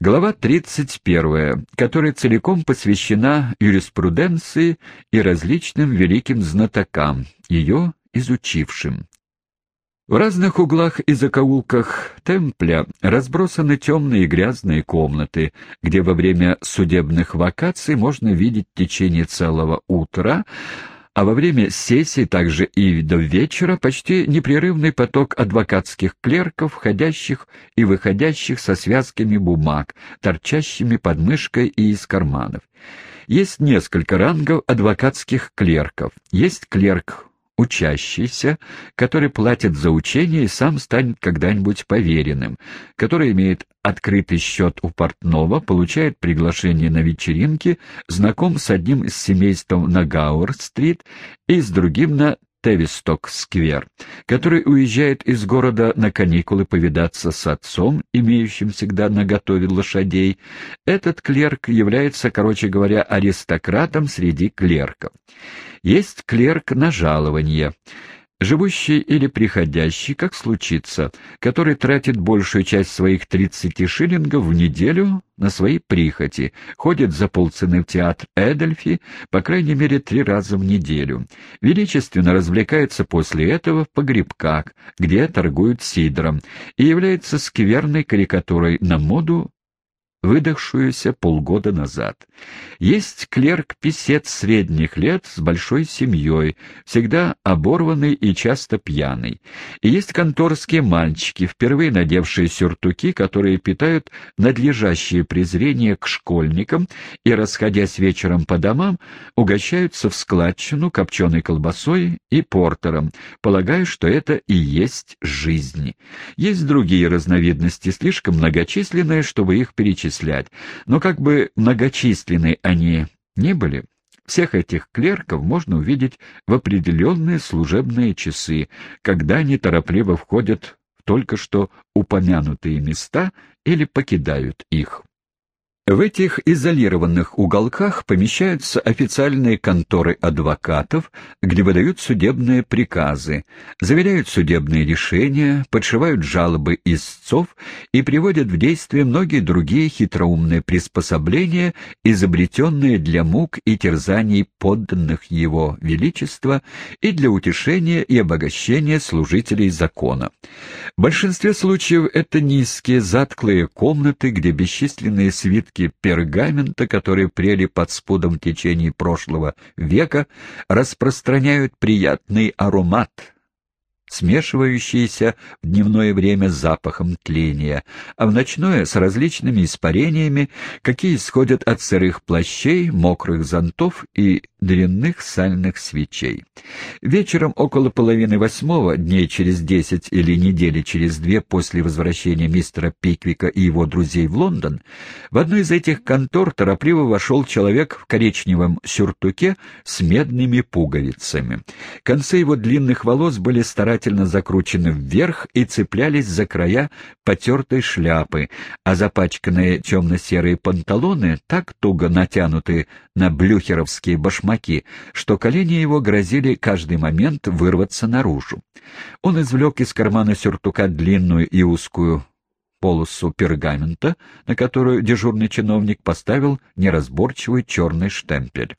Глава 31, которая целиком посвящена юриспруденции и различным великим знатокам, ее изучившим. В разных углах и закоулках темпля разбросаны темные и грязные комнаты, где во время судебных вакаций можно видеть течение целого утра, а во время сессии также и до вечера почти непрерывный поток адвокатских клерков, входящих и выходящих со связками бумаг, торчащими под мышкой и из карманов. Есть несколько рангов адвокатских клерков. Есть клерк учащийся, который платит за учение и сам станет когда-нибудь поверенным, который имеет открытый счет у портного, получает приглашение на вечеринки, знаком с одним из семейств на Гауэр-стрит и с другим на Тевисток-сквер, который уезжает из города на каникулы повидаться с отцом, имеющим всегда наготове лошадей, этот клерк является, короче говоря, аристократом среди клерков. Есть клерк на жалование — Живущий или приходящий, как случится, который тратит большую часть своих 30 шиллингов в неделю на свои прихоти, ходит за полцены в театр Эдельфи, по крайней мере, три раза в неделю, величественно развлекается после этого в погребках, где торгуют сидром, и является скверной карикатурой на моду выдохшуюся полгода назад. Есть клерк-писец средних лет с большой семьей, всегда оборванный и часто пьяный. И есть конторские мальчики, впервые надевшие сюртуки, которые питают надлежащее презрение к школьникам и, расходясь вечером по домам, угощаются в складчину копченой колбасой и портером, полагая, что это и есть жизнь. Есть другие разновидности, слишком многочисленные, чтобы их перечислять перечислять, но как бы многочисленны они не были, всех этих клерков можно увидеть в определенные служебные часы, когда они торопливо входят в только что упомянутые места или покидают их. В этих изолированных уголках помещаются официальные конторы адвокатов, где выдают судебные приказы, заверяют судебные решения, подшивают жалобы истцов и приводят в действие многие другие хитроумные приспособления, изобретенные для мук и терзаний подданных его величества и для утешения и обогащения служителей закона. В большинстве случаев это низкие, затклые комнаты, где бесчисленные свитки кусочки пергамента, которые прели под спудом в течение прошлого века, распространяют приятный аромат, смешивающиеся в дневное время с запахом тления, а в ночное — с различными испарениями, какие исходят от сырых плащей, мокрых зонтов и длинных сальных свечей. Вечером около половины восьмого, дней через десять или недели через две после возвращения мистера Пиквика и его друзей в Лондон, в одну из этих контор торопливо вошел человек в коричневом сюртуке с медными пуговицами. Концы его длинных волос были старательно закручены вверх и цеплялись за края потертой шляпы, а запачканные темно-серые панталоны так туго натянуты на блюхеровские башмаки, что колени его грозили каждый момент вырваться наружу. Он извлек из кармана сюртука длинную и узкую полосу пергамента, на которую дежурный чиновник поставил неразборчивый черный штемпель.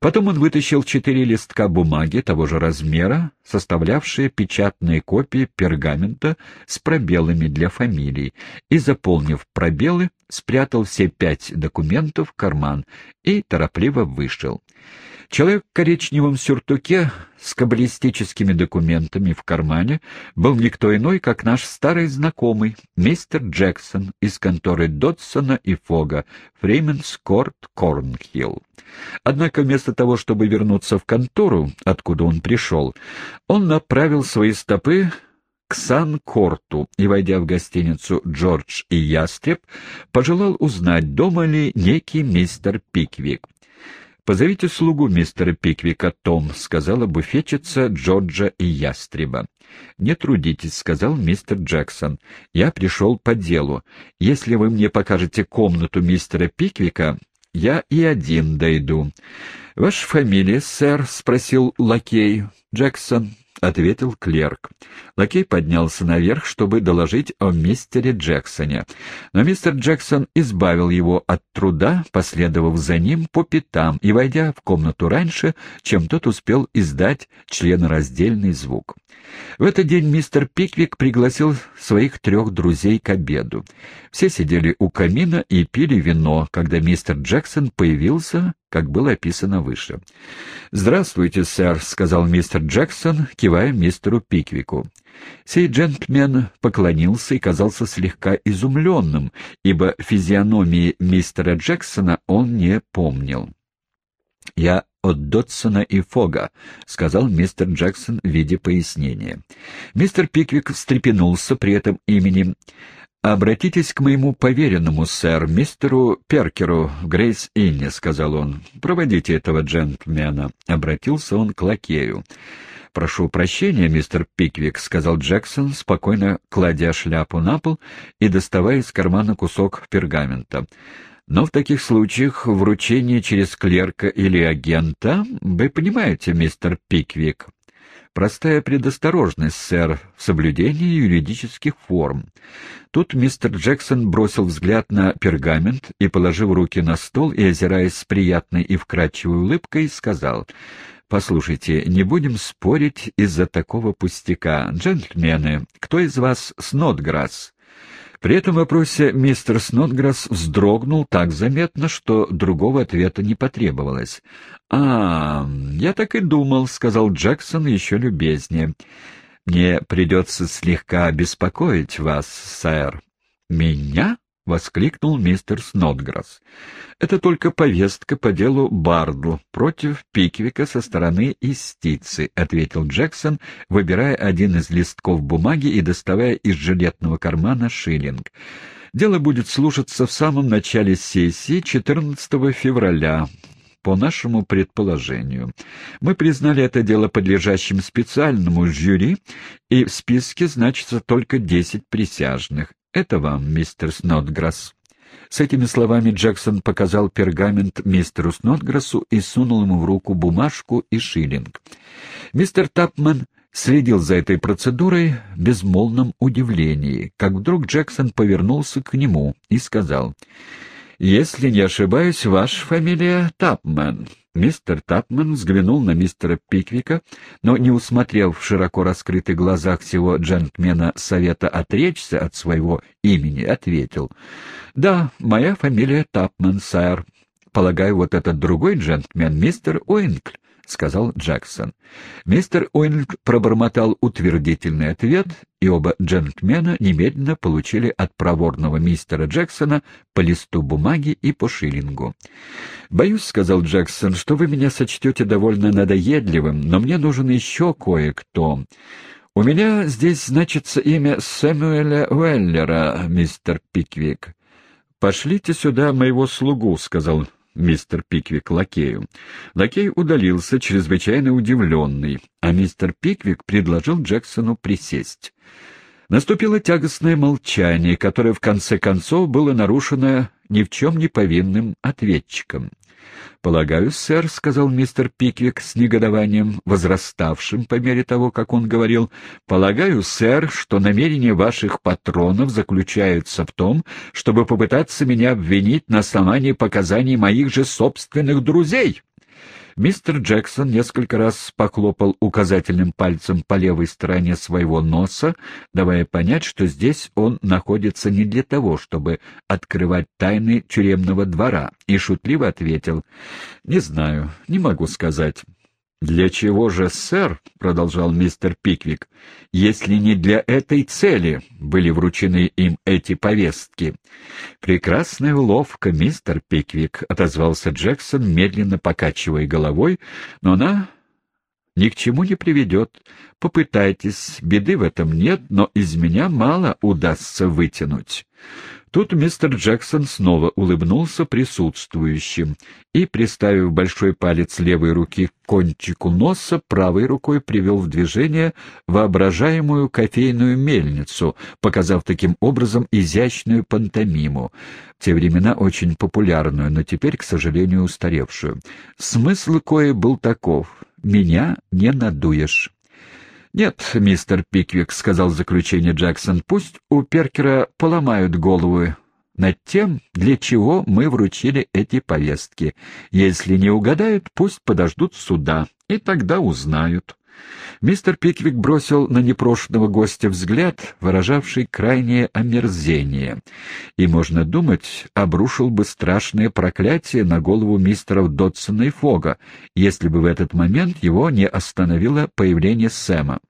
Потом он вытащил четыре листка бумаги того же размера, составлявшие печатные копии пергамента с пробелами для фамилий, и, заполнив пробелы, спрятал все пять документов в карман и торопливо вышел. Человек в коричневом сюртуке с каббалистическими документами в кармане был никто иной, как наш старый знакомый, мистер Джексон из конторы Додсона и Фога, Фрименскорт, Корнхилл. Однако вместо того, чтобы вернуться в контору, откуда он пришел, он направил свои стопы к Сан-Корту и, войдя в гостиницу «Джордж и Ястреб», пожелал узнать, дома ли некий мистер Пиквик. «Позовите слугу мистера Пиквика, Том», — сказала буфетчица Джорджа и Ястреба. «Не трудитесь», — сказал мистер Джексон. «Я пришел по делу. Если вы мне покажете комнату мистера Пиквика, я и один дойду». «Ваша фамилия, сэр?» — спросил лакей. «Джексон». — ответил клерк. Лакей поднялся наверх, чтобы доложить о мистере Джексоне. Но мистер Джексон избавил его от труда, последовав за ним по пятам и войдя в комнату раньше, чем тот успел издать членораздельный звук. В этот день мистер Пиквик пригласил своих трех друзей к обеду. Все сидели у камина и пили вино, когда мистер Джексон появился, как было описано выше. «Здравствуйте, сэр», — сказал мистер Джексон, кивая мистеру Пиквику. Сей джентльмен поклонился и казался слегка изумленным, ибо физиономии мистера Джексона он не помнил. «Я от Дотсона и Фога», — сказал мистер Джексон в виде пояснения. Мистер Пиквик встрепенулся при этом имени. «Обратитесь к моему поверенному, сэр, мистеру Перкеру в Грейс-Инне», — сказал он. «Проводите этого джентльмена», — обратился он к лакею. «Прошу прощения, мистер Пиквик», — сказал Джексон, спокойно кладя шляпу на пол и доставая из кармана кусок пергамента. Но в таких случаях вручение через клерка или агента, вы понимаете, мистер Пиквик, простая предосторожность, сэр, в соблюдении юридических форм. Тут мистер Джексон бросил взгляд на пергамент и, положив руки на стол и озираясь с приятной и вкрадчивой улыбкой, сказал «Послушайте, не будем спорить из-за такого пустяка. Джентльмены, кто из вас Снотграсс?» При этом вопросе мистер Снотграсс вздрогнул так заметно, что другого ответа не потребовалось. «А, я так и думал», — сказал Джексон еще любезнее. «Мне придется слегка беспокоить вас, сэр». «Меня?» — воскликнул мистер Снотграсс. «Это только повестка по делу Бардл против Пиквика со стороны истицы», — ответил Джексон, выбирая один из листков бумаги и доставая из жилетного кармана шиллинг. «Дело будет слушаться в самом начале сессии 14 февраля, по нашему предположению. Мы признали это дело подлежащим специальному жюри, и в списке значится только десять присяжных. Это вам, мистер Снотграсс». С этими словами Джексон показал пергамент мистеру Снотграссу и сунул ему в руку бумажку и шиллинг. Мистер Тапман следил за этой процедурой в безмолвном удивлении, как вдруг Джексон повернулся к нему и сказал, «Если не ошибаюсь, ваша фамилия Тапман». Мистер Тапман взглянул на мистера Пиквика, но, не усмотрев в широко раскрытых глазах всего джентльмена совета отречься от своего имени, ответил. — Да, моя фамилия Тапман, сэр. Полагаю, вот этот другой джентльмен, мистер Уинкль, — сказал Джексон. Мистер Уинг пробормотал утвердительный ответ, и оба джентльмена немедленно получили от проворного мистера Джексона по листу бумаги и по шиллингу. «Боюсь, — сказал Джексон, — что вы меня сочтете довольно надоедливым, но мне нужен еще кое-кто». «У меня здесь значится имя Сэмюэля Уэллера, мистер Пиквик». «Пошлите сюда моего слугу», — сказал мистер Пиквик лакею. Лакей удалился, чрезвычайно удивленный, а мистер Пиквик предложил Джексону присесть. Наступило тягостное молчание, которое в конце концов было нарушено ни в чем не повинным ответчиком. «Полагаю, сэр», — сказал мистер Пиквик с негодованием, возраставшим по мере того, как он говорил, «полагаю, сэр, что намерения ваших патронов заключаются в том, чтобы попытаться меня обвинить на основании показаний моих же собственных друзей». Мистер Джексон несколько раз похлопал указательным пальцем по левой стороне своего носа, давая понять, что здесь он находится не для того, чтобы открывать тайны тюремного двора, и шутливо ответил, «Не знаю, не могу сказать». «Для чего же, сэр, — продолжал мистер Пиквик, — если не для этой цели были вручены им эти повестки?» «Прекрасная уловка, мистер Пиквик», — отозвался Джексон, медленно покачивая головой, «но она ни к чему не приведет. Попытайтесь, беды в этом нет, но из меня мало удастся вытянуть». Тут мистер Джексон снова улыбнулся присутствующим и, приставив большой палец левой руки к кончику носа, правой рукой привел в движение воображаемую кофейную мельницу, показав таким образом изящную пантомиму, в те времена очень популярную, но теперь, к сожалению, устаревшую. Смысл кое был таков — «меня не надуешь». «Нет, мистер Пиквик», — сказал в заключение Джексон, — «пусть у Перкера поломают голову над тем, для чего мы вручили эти повестки. Если не угадают, пусть подождут суда, и тогда узнают». Мистер Пиквик бросил на непрошенного гостя взгляд, выражавший крайнее омерзение, и, можно думать, обрушил бы страшное проклятие на голову мистеров Дотсона и Фога, если бы в этот момент его не остановило появление Сэма.